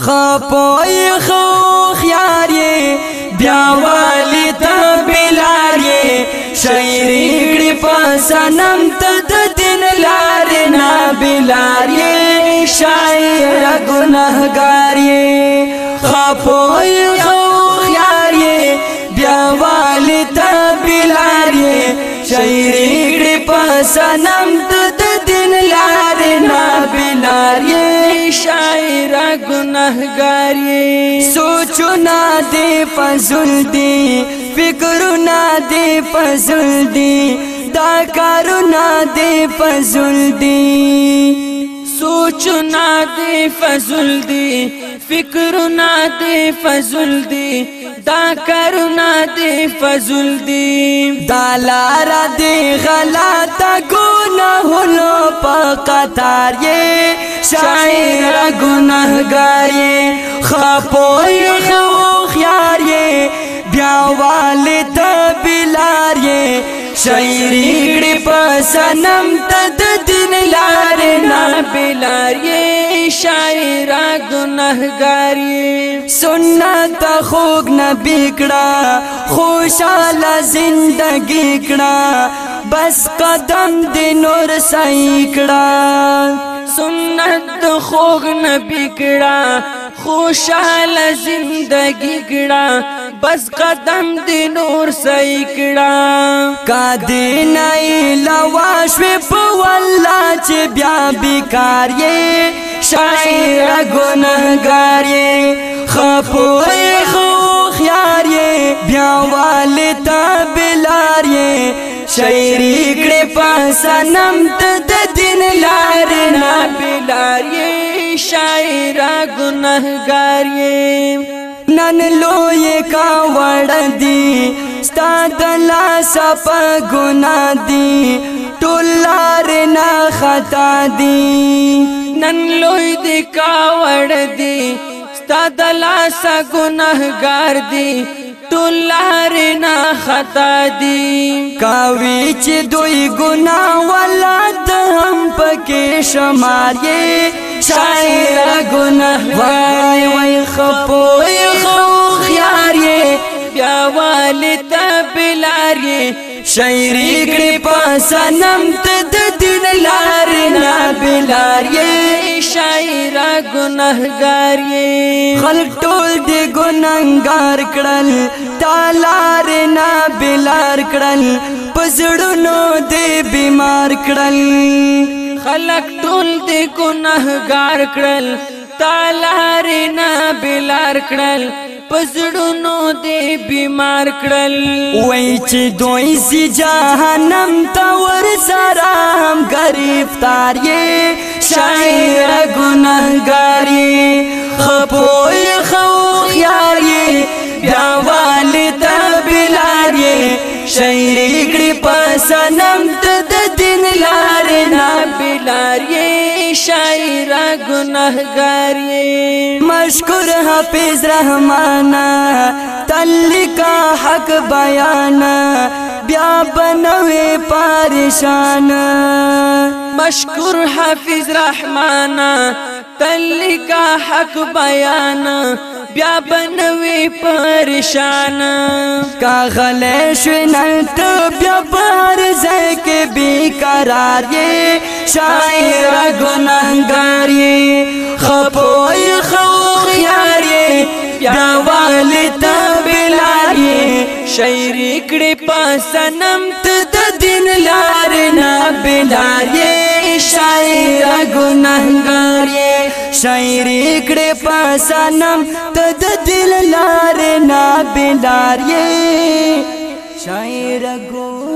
خپوی خو خیاری بیاوالی تا بلاری شیری کڑی پاسنم تا دن لاری نا بلاری شایر گناہگاری خپوی خو خیاری بیاوالی تا بلاری شیری کڑی پاسنم تا دن لاری نا بلاری شاعر گنہگاری سوچنا دی فضل دی فکرنا دی فضل دی دا کارنا دی فضل دی سوچنا دی فضل دی فکرنا دی فضل دی دا کارنا دی فضل دی دا لارا دی غلطا گناہنو پا قطار یہ شاعر گناهګار یې خپوي خو خيار یې بیا والي ته بلار یې شاعري ګړي پسنم تد دین لار نه بلار یې شاعر گناهګار یې سنت خوګ نبی کړه خوشاله زندګي کړه بس قدم دی نور سای کړه سنت د خوغ نبی کړه خوشحال زندگی کړه بس قدم دی نور سې کړه کا دې نه لواش په والله چې بیا بیکار یې شاعر ګناهګار یې خپو خو خيار یې بیا والتا بلار یې شاعری کړه پاسنم ته د دین لار گنہگار یم نن لوی کا وړ دی ستا د لاس په ګنا دی ټولار نه خطا دی نن لوی دی کا وړ دی ستا د لاس ګنہگار دی ټولار نه خطا دی کاوی چې دوی ګنا ولادت هم پکې شمارې شاعر ګنا وای وای خپو خو خيار یې بیا والد بلارې شاعري کړې پسنم ته د دین لار نه بلارې شاعرا ګناهګار یې خلک ټول دې ګناهګار کړل تالار نه بلار کړل پزړونو دې بیمار کړل خلک ټول دې ګناهګار کړل تعالی رنا بلار کړل پزړونو دې بیمار کړل وای چې دوی سي جهنم ته ور سره هم گرفتار یې شاعر ګنګاری خپوي خو خیال یې بیا والد بلار یې شاعر کړي پسنم ته را گناہگاری مشکور حافظ رحمانا تلی کا حق بیانا بیا بنوے پارشانا مشکور حافظ رحمانا تلی کا حق بیانا بیا بنوے پارشانا کا غلیش نن تو بیا بنوے بی قرار یې شاعر ګننګار یې خپوي خو خيار یې داوال ته بلار یې شاعر کړي پسنم ته د دین لار نه بلار یې شاعر ګننګار یې شاعر کړي پسنم ته د دل لار نه بلار یې شاعر ګو